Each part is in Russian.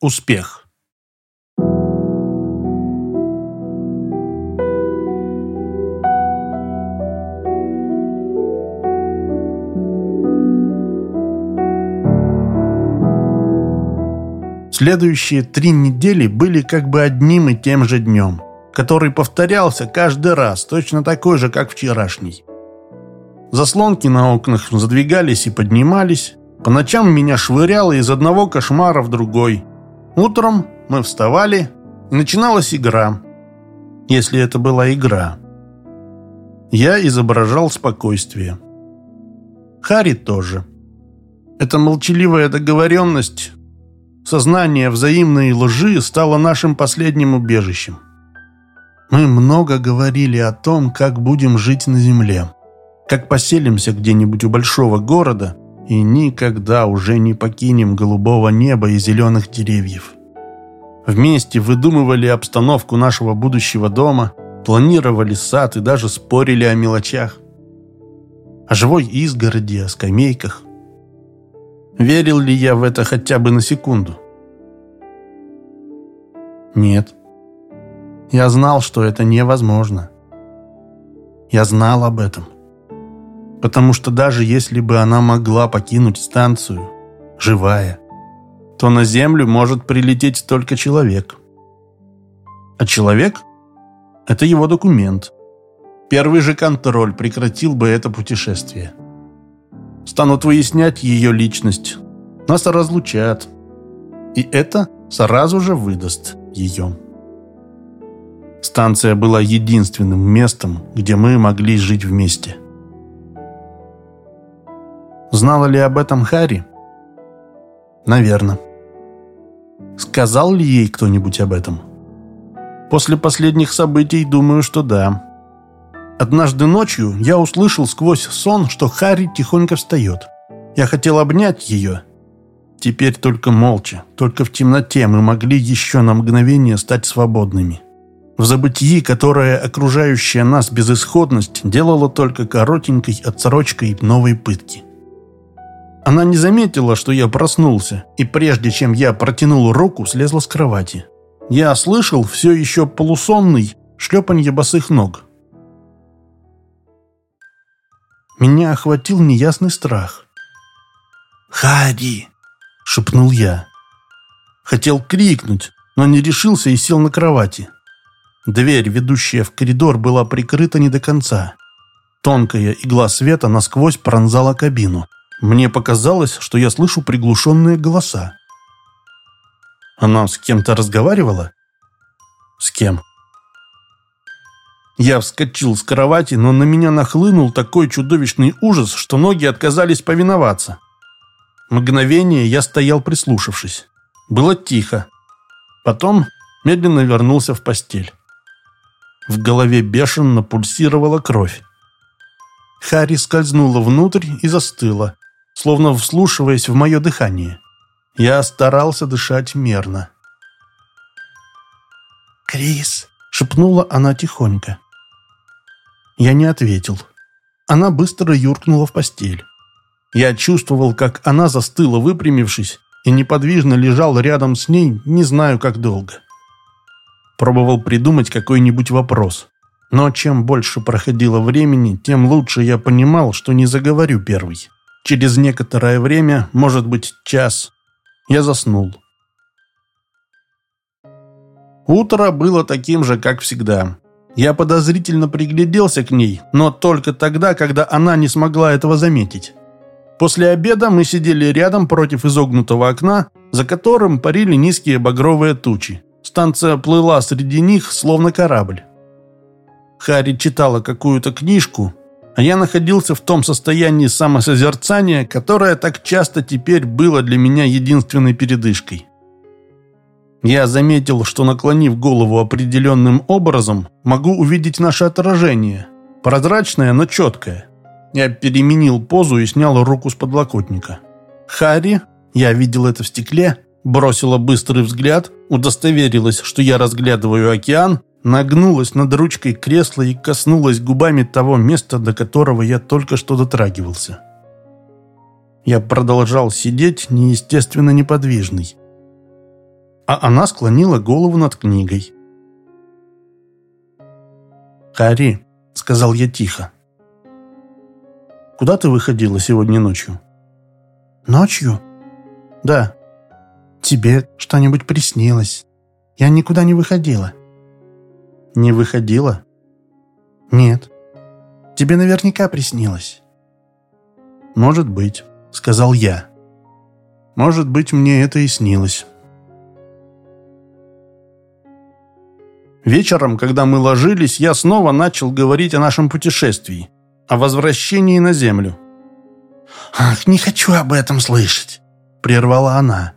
Успех. Следующие три недели были как бы одним и тем же днем, который повторялся каждый раз, точно такой же, как вчерашний. Заслонки на окнах задвигались и поднимались, по ночам меня швыряло из одного кошмара в другой. Утром мы вставали, и начиналась игра. Если это была игра. Я изображал спокойствие. Хари тоже. Эта молчаливая договоренность Сознание взаимной лжи стало нашим последним убежищем. Мы много говорили о том, как будем жить на земле, как поселимся где-нибудь у большого города и никогда уже не покинем голубого неба и зеленых деревьев. Вместе выдумывали обстановку нашего будущего дома, планировали сад и даже спорили о мелочах. О живой изгороди, о скамейках, Верил ли я в это хотя бы на секунду? Нет. Я знал, что это невозможно. Я знал об этом. Потому что даже если бы она могла покинуть станцию, живая, то на Землю может прилететь только человек. А человек – это его документ. Первый же контроль прекратил бы это путешествие станут выяснять ее личность. Нас разлучат. И это сразу же выдаст ее. Станция была единственным местом, где мы могли жить вместе. Знала ли об этом Харри? Наверное. Сказал ли ей кто-нибудь об этом? После последних событий думаю, что да. Однажды ночью я услышал сквозь сон, что Харри тихонько встает. Я хотел обнять ее. Теперь только молча, только в темноте мы могли еще на мгновение стать свободными. В забытии, которое окружающая нас безысходность, делала только коротенькой отсрочкой новой пытки. Она не заметила, что я проснулся, и прежде чем я протянул руку, слезла с кровати. Я слышал все еще полусонный шлепанье босых ног. меня охватил неясный страх. «Хари!» — шепнул я. Хотел крикнуть, но не решился и сел на кровати. Дверь, ведущая в коридор, была прикрыта не до конца. Тонкая игла света насквозь пронзала кабину. Мне показалось, что я слышу приглушенные голоса. Она с кем-то разговаривала? С кем? Я вскочил с кровати, но на меня нахлынул такой чудовищный ужас, что ноги отказались повиноваться. Мгновение я стоял прислушавшись. Было тихо. Потом медленно вернулся в постель. В голове бешено пульсировала кровь. Харри скользнула внутрь и застыла, словно вслушиваясь в мое дыхание. Я старался дышать мерно. «Крис!» — шепнула она тихонько. Я не ответил. Она быстро юркнула в постель. Я чувствовал, как она застыла, выпрямившись, и неподвижно лежал рядом с ней, не знаю, как долго. Пробовал придумать какой-нибудь вопрос. Но чем больше проходило времени, тем лучше я понимал, что не заговорю первый. Через некоторое время, может быть, час, я заснул. Утро было таким же, как всегда. Я подозрительно пригляделся к ней, но только тогда, когда она не смогла этого заметить. После обеда мы сидели рядом против изогнутого окна, за которым парили низкие багровые тучи. Станция плыла среди них, словно корабль. Харри читала какую-то книжку, я находился в том состоянии самосозерцания, которое так часто теперь было для меня единственной передышкой. Я заметил, что наклонив голову определенным образом, могу увидеть наше отражение. Прозрачное, но четкое. Я переменил позу и снял руку с подлокотника. Харри, я видел это в стекле, бросила быстрый взгляд, удостоверилась, что я разглядываю океан, нагнулась над ручкой кресла и коснулась губами того места, до которого я только что дотрагивался. Я продолжал сидеть неестественно неподвижный. а она склонила голову над книгой. «Хари», — сказал я тихо, — «куда ты выходила сегодня ночью?» «Ночью?» «Да». «Тебе что-нибудь приснилось. Я никуда не выходила». «Не выходила?» «Нет. Тебе наверняка приснилось». «Может быть», — сказал я. «Может быть, мне это и снилось». Вечером, когда мы ложились, я снова начал говорить о нашем путешествии, о возвращении на Землю. «Ах, не хочу об этом слышать», — прервала она.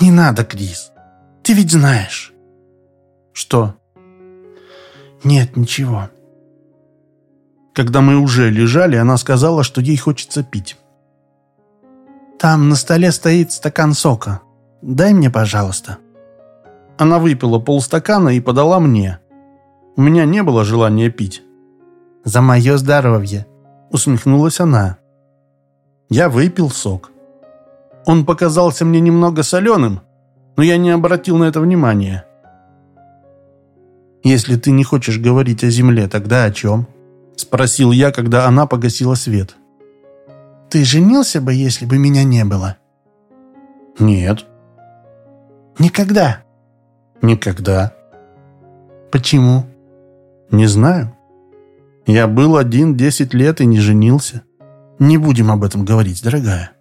«Не надо, Крис. Ты ведь знаешь». «Что?» «Нет, ничего». Когда мы уже лежали, она сказала, что ей хочется пить. «Там на столе стоит стакан сока. Дай мне, пожалуйста». Она выпила полстакана и подала мне. У меня не было желания пить. «За мое здоровье!» — усмехнулась она. Я выпил сок. Он показался мне немного соленым, но я не обратил на это внимания. «Если ты не хочешь говорить о земле, тогда о чем?» — спросил я, когда она погасила свет. «Ты женился бы, если бы меня не было?» «Нет». «Никогда?» Никогда. Почему? Не знаю. Я был один десять лет и не женился. Не будем об этом говорить, дорогая.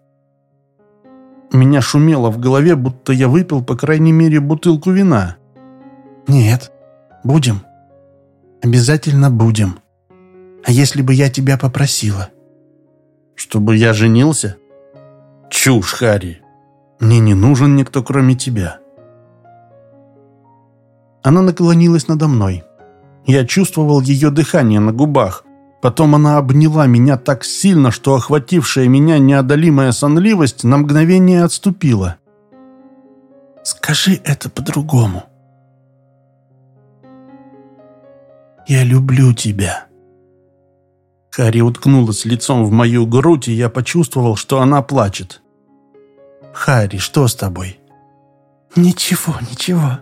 Меня шумело в голове, будто я выпил, по крайней мере, бутылку вина. Нет, будем. Обязательно будем. А если бы я тебя попросила? Чтобы я женился? Чушь, Харри. Мне не нужен никто, кроме тебя. Она наклонилась надо мной. Я чувствовал ее дыхание на губах. Потом она обняла меня так сильно, что охватившая меня неодолимая сонливость на мгновение отступила. «Скажи это по-другому». «Я люблю тебя». Харри уткнулась лицом в мою грудь, и я почувствовал, что она плачет. «Харри, что с тобой?» «Ничего, ничего.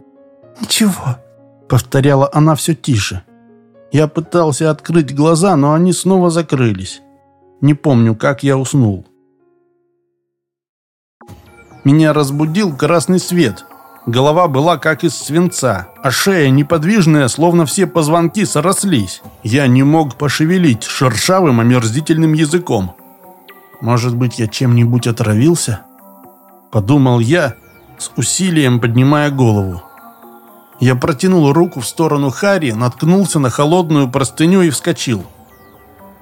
«Ничего», — повторяла она все тише. Я пытался открыть глаза, но они снова закрылись. Не помню, как я уснул. Меня разбудил красный свет. Голова была как из свинца, а шея неподвижная, словно все позвонки срослись. Я не мог пошевелить шершавым омерзительным языком. Может быть, я чем-нибудь отравился? Подумал я, с усилием поднимая голову. Я протянул руку в сторону Харри, наткнулся на холодную простыню и вскочил.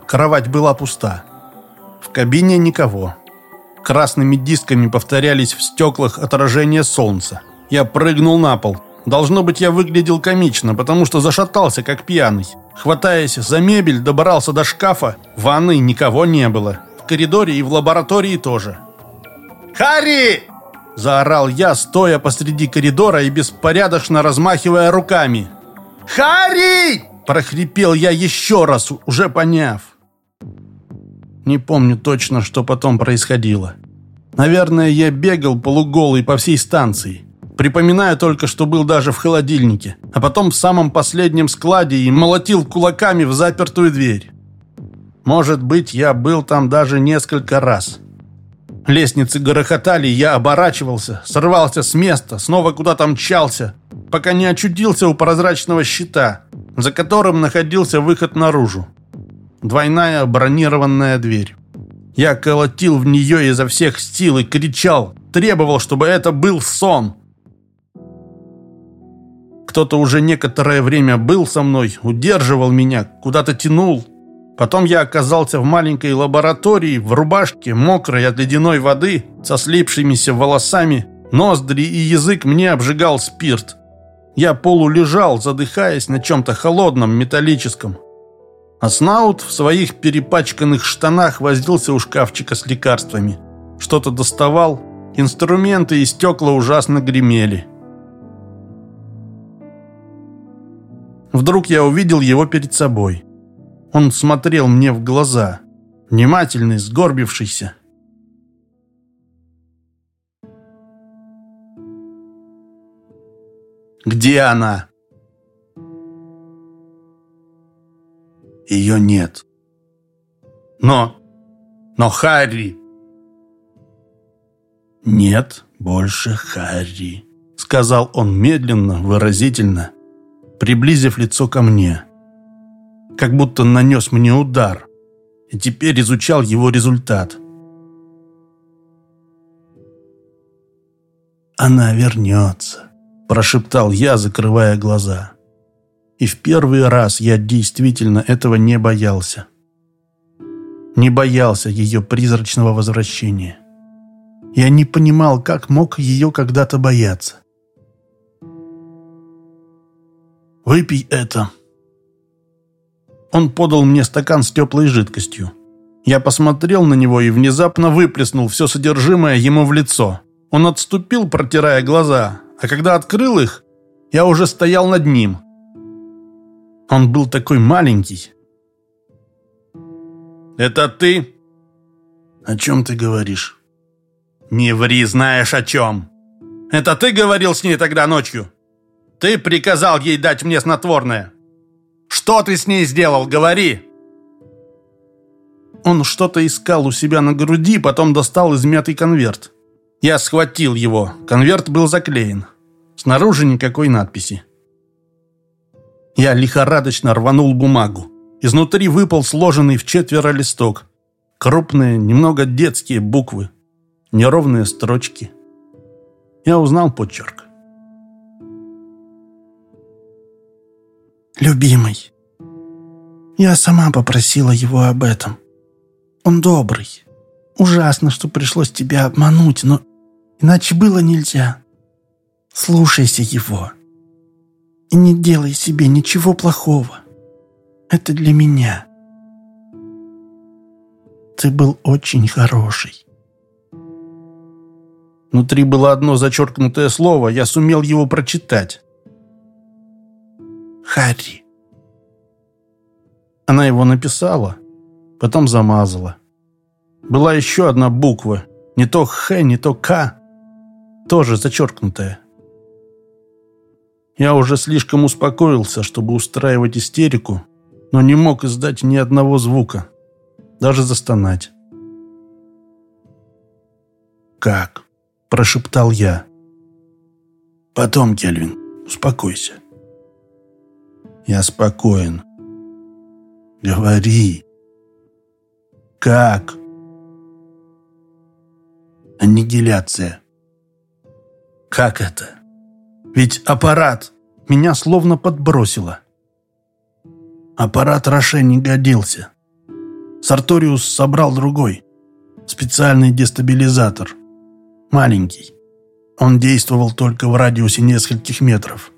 Кровать была пуста. В кабине никого. Красными дисками повторялись в стеклах отражения солнца. Я прыгнул на пол. Должно быть, я выглядел комично, потому что зашатался, как пьяный. Хватаясь за мебель, добрался до шкафа. В ванной никого не было. В коридоре и в лаборатории тоже. «Харри!» Заорал я, стоя посреди коридора и беспорядочно размахивая руками. «Харри!» – прохрипел я еще раз, уже поняв. Не помню точно, что потом происходило. Наверное, я бегал полуголый по всей станции. Припоминаю только, что был даже в холодильнике, а потом в самом последнем складе и молотил кулаками в запертую дверь. Может быть, я был там даже несколько раз. Лестницы грохотали, я оборачивался, сорвался с места, снова куда-то мчался, пока не очутился у прозрачного щита, за которым находился выход наружу. Двойная бронированная дверь. Я колотил в нее изо всех сил и кричал, требовал, чтобы это был сон. Кто-то уже некоторое время был со мной, удерживал меня, куда-то тянул, Потом я оказался в маленькой лаборатории, в рубашке, мокрой от ледяной воды, со слипшимися волосами. Ноздри и язык мне обжигал спирт. Я полулежал, задыхаясь на чем-то холодном, металлическом. А Снаут в своих перепачканных штанах возился у шкафчика с лекарствами. Что-то доставал, инструменты и стекла ужасно гремели. Вдруг я увидел его перед собой. Он смотрел мне в глаза, внимательный, сгорбившийся. Где она?» «Ее нет». «Но... но Харри...» «Нет больше Харри», — сказал он медленно, выразительно, приблизив лицо ко мне, как будто нанес мне удар, и теперь изучал его результат. «Она вернется», — прошептал я, закрывая глаза. И в первый раз я действительно этого не боялся. Не боялся ее призрачного возвращения. Я не понимал, как мог ее когда-то бояться. «Выпей это». Он подал мне стакан с теплой жидкостью. Я посмотрел на него и внезапно выплеснул все содержимое ему в лицо. Он отступил, протирая глаза, а когда открыл их, я уже стоял над ним. Он был такой маленький. «Это ты?» «О чем ты говоришь?» «Не ври, знаешь о чем. Это ты говорил с ней тогда ночью? Ты приказал ей дать мне снотворное. Что ты с ней сделал, говори!» Он что-то искал у себя на груди, потом достал измятый конверт. Я схватил его. Конверт был заклеен. Снаружи никакой надписи. Я лихорадочно рванул бумагу. Изнутри выпал сложенный в четверо листок. Крупные, немного детские буквы неровные строчки. Я узнал почерк. «Любимый, я сама попросила его об этом. Он добрый. Ужасно, что пришлось тебя обмануть, но иначе было нельзя. Слушайся его. И не делай себе ничего плохого. Это для меня. Ты был очень хороший. Внутри было одно зачеркнутое слово, я сумел его прочитать. «Харри». Она его написала, потом замазала. Была еще одна буква, не то «Х», не то «К», тоже зачеркнутая. Я уже слишком успокоился, чтобы устраивать истерику, но не мог издать ни одного звука, даже застонать. «Как?» прошептал я. «Потом, Кельвин, успокойся». «Я спокоен». «Говори». «Как?» «Аннигиляция». «Как это?» «Ведь аппарат меня словно подбросило». Аппарат Роше не годился. Сарториус собрал другой, специальный дестабилизатор – маленький. Он действовал только в радиусе нескольких метров.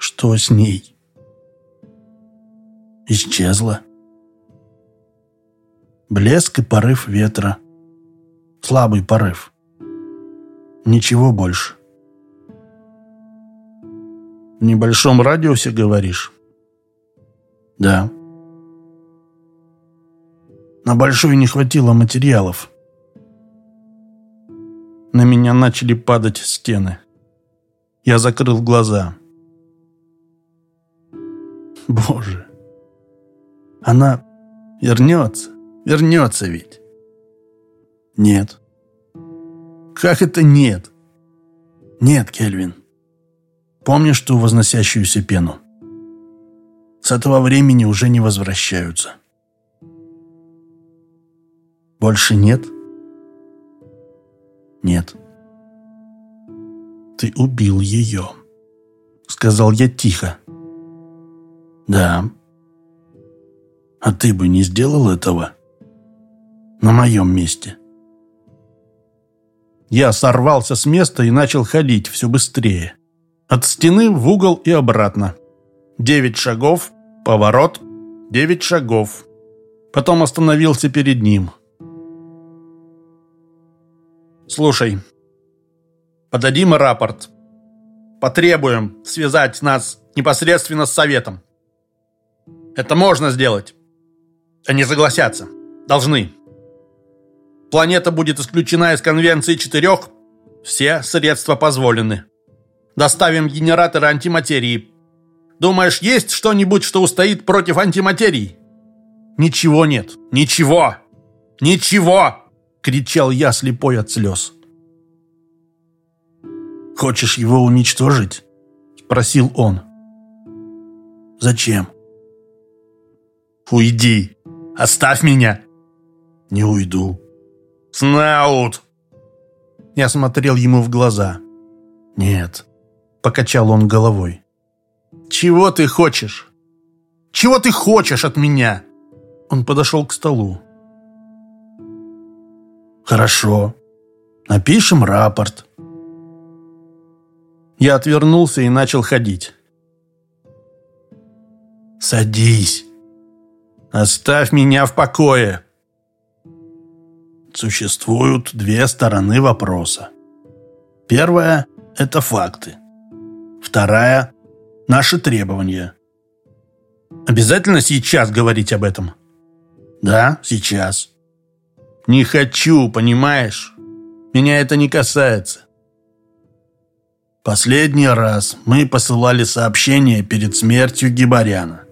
Что с ней? Исчезла. Блеск и порыв ветра. Слабый порыв. Ничего больше. В небольшом радиусе, говоришь? Да. На большой не хватило материалов. На меня начали падать стены. Я закрыл глаза. Боже, она вернется, вернется ведь. Нет. Как это нет? Нет, Кельвин. Помнишь ту возносящуюся пену? С этого времени уже не возвращаются. Больше нет? Нет. «Ты убил ее», — сказал я тихо. «Да». «А ты бы не сделал этого?» «На моем месте». Я сорвался с места и начал ходить все быстрее. От стены в угол и обратно. Девять шагов, поворот, девять шагов. Потом остановился перед ним. Слушай, подадим рапорт. Потребуем связать нас непосредственно с Советом. Это можно сделать. Они согласятся. Должны. Планета будет исключена из Конвенции четырех. Все средства позволены. Доставим генераторы антиматерии. Думаешь, есть что-нибудь, что устоит против антиматерии? Ничего нет. Ничего. Ничего! Кричал я, слепой от слез. «Хочешь его уничтожить?» Спросил он. «Зачем?» «Уйди! Оставь меня!» «Не уйду». «Снаут!» Я смотрел ему в глаза. «Нет», — покачал он головой. «Чего ты хочешь? Чего ты хочешь от меня?» Он подошел к столу. «Хорошо. Напишем рапорт». Я отвернулся и начал ходить. «Садись. Оставь меня в покое». Существуют две стороны вопроса. Первая – это факты. Вторая – наши требования. Обязательно сейчас говорить об этом? Да, сейчас. Не хочу, понимаешь? Меня это не касается. Последний раз мы посылали сообщение перед смертью Гибаряна.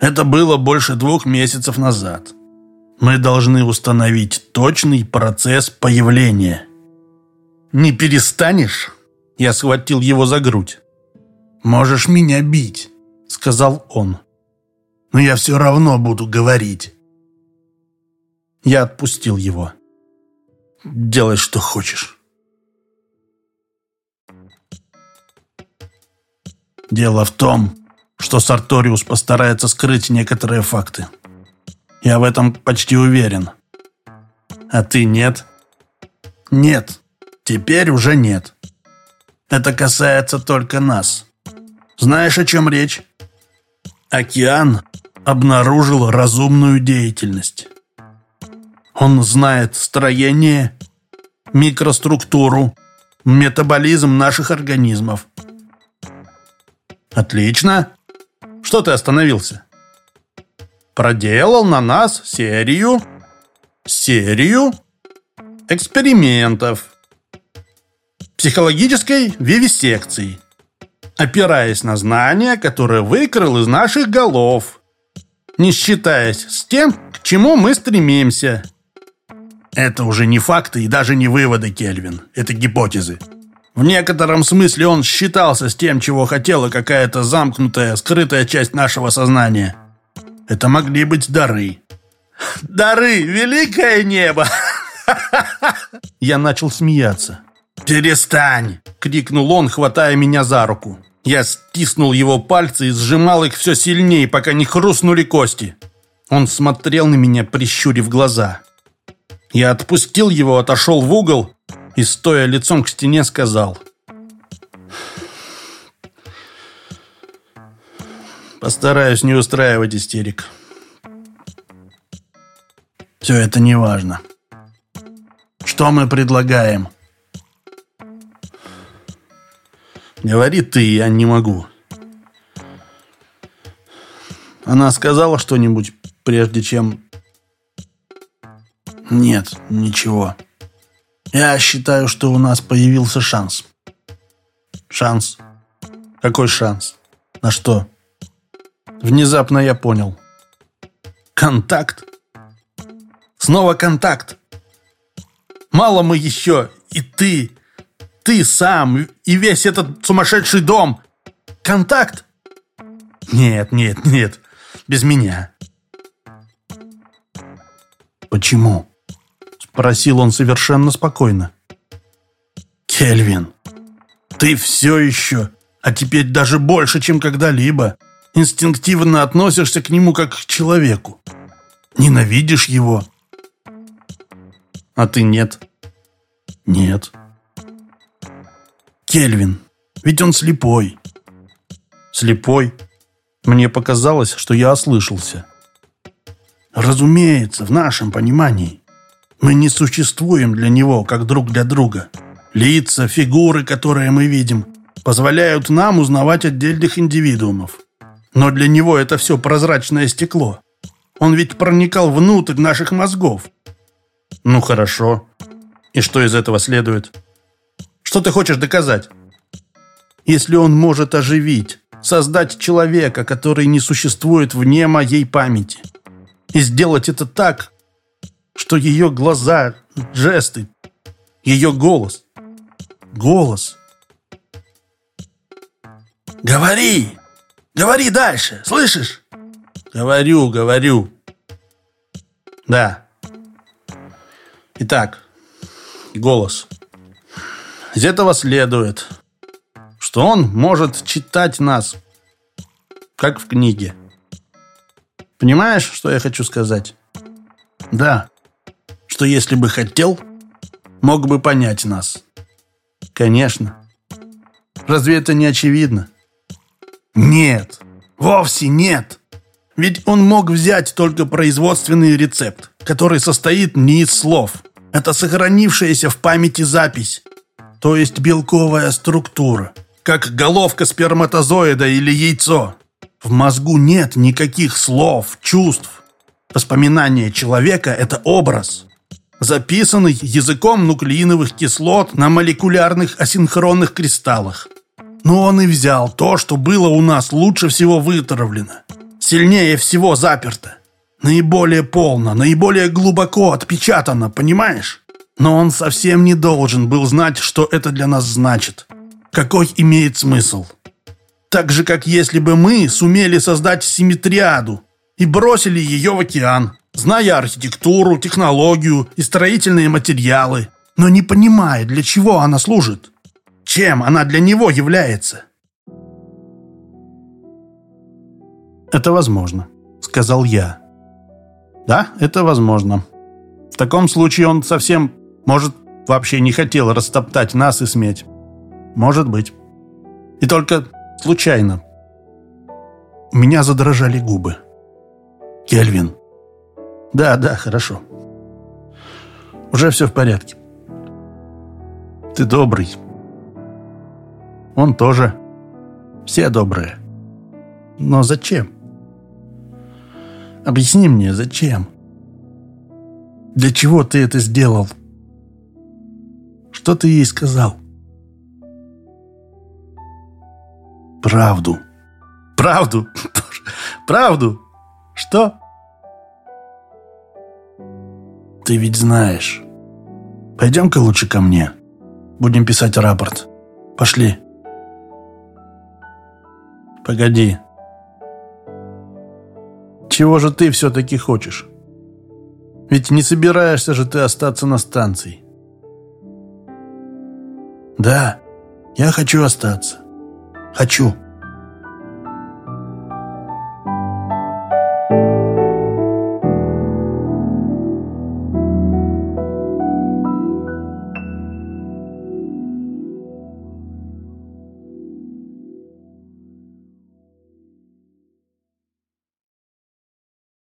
Это было больше двух месяцев назад. Мы должны установить точный процесс появления. «Не перестанешь?» Я схватил его за грудь. «Можешь меня бить», — сказал он. «Но я все равно буду говорить». Я отпустил его. «Делай, что хочешь». Дело в том, что Сарториус постарается скрыть некоторые факты. Я в этом почти уверен. А ты нет? Нет. Теперь уже нет. Это касается только нас. Знаешь, о чем речь? Океан обнаружил разумную деятельность. Он знает строение, микроструктуру, метаболизм наших организмов. Отлично. Что ты остановился? Проделал на нас серию... Серию экспериментов. Психологической вивисекции. Опираясь на знания, которые выкрыл из наших голов. Не считаясь с тем, к чему мы стремимся. Это уже не факты и даже не выводы, Кельвин. Это гипотезы. В некотором смысле он считался с тем, чего хотела какая-то замкнутая, скрытая часть нашего сознания. Это могли быть дары. Дары, великое небо! Я начал смеяться. «Перестань!» — крикнул он, хватая меня за руку. Я стиснул его пальцы и сжимал их все сильнее, пока не хрустнули кости. Он смотрел на меня, прищурив глаза. Я отпустил его, отошел в угол и, стоя лицом к стене, сказал. Постараюсь не устраивать истерик. Все это не важно. Что мы предлагаем? Говори ты, я не могу. Она сказала что-нибудь, прежде чем... Нет, ничего. Я считаю, что у нас появился шанс. Шанс? Какой шанс? На что? Внезапно я понял. Контакт? Снова контакт. Мало мы еще, и ты, ты сам, и весь этот сумасшедший дом. Контакт? Нет, нет, нет, без меня. Почему? Спросил он совершенно спокойно. «Кельвин, ты все еще, а теперь даже больше, чем когда-либо, инстинктивно относишься к нему как к человеку. Ненавидишь его. А ты нет?» «Нет». «Кельвин, ведь он слепой». «Слепой?» Мне показалось, что я ослышался. «Разумеется, в нашем понимании. Мы не существуем для него, как друг для друга. Лица, фигуры, которые мы видим, позволяют нам узнавать отдельных индивидуумов. Но для него это все прозрачное стекло. Он ведь проникал внутрь наших мозгов. Ну хорошо. И что из этого следует? Что ты хочешь доказать? Если он может оживить, создать человека, который не существует вне моей памяти, и сделать это так, что ее глаза, жесты, ее голос, голос. «Говори! Говори дальше! Слышишь?» «Говорю, говорю!» «Да!» Итак, голос. Из этого следует, что он может читать нас, как в книге. Понимаешь, что я хочу сказать? Да. Что если бы хотел, мог бы понять нас. Конечно. Разве это не очевидно? Нет. Вовсе нет. Ведь он мог взять только производственный рецепт, который состоит не из слов. Это сохранившаяся в памяти запись, то есть белковая структура, как головка сперматозоида или яйцо. В мозгу нет никаких слов, чувств. Воспоминание человека – это образ, записанный языком нуклеиновых кислот на молекулярных асинхронных кристаллах. Но он и взял то, что было у нас лучше всего вытравлено, сильнее всего заперто, наиболее полно, наиболее глубоко отпечатано, понимаешь? Но он совсем не должен был знать, что это для нас значит, какой имеет смысл. Так же, как если бы мы сумели создать симметриаду и бросили ее в океан, зная архитектуру, технологию и строительные материалы, но не понимая, для чего она служит, чем она для него является. «Это возможно», — сказал я. «Да, это возможно. В таком случае он совсем, может, вообще не хотел растоптать нас и сметь. Может быть. И только Случайно. У меня задрожали губы. Кельвин. Да, да, хорошо. Уже все в порядке. Ты добрый. Он тоже. Все добрые. Но зачем? Объясни мне, зачем? Для чего ты это сделал? Что ты ей сказал? — Правду. Правду? Правду? Что? Ты ведь знаешь. Пойдем-ка лучше ко мне. Будем писать рапорт. Пошли. Погоди. Чего же ты все-таки хочешь? Ведь не собираешься же ты остаться на станции. Да, я хочу остаться. Хочу.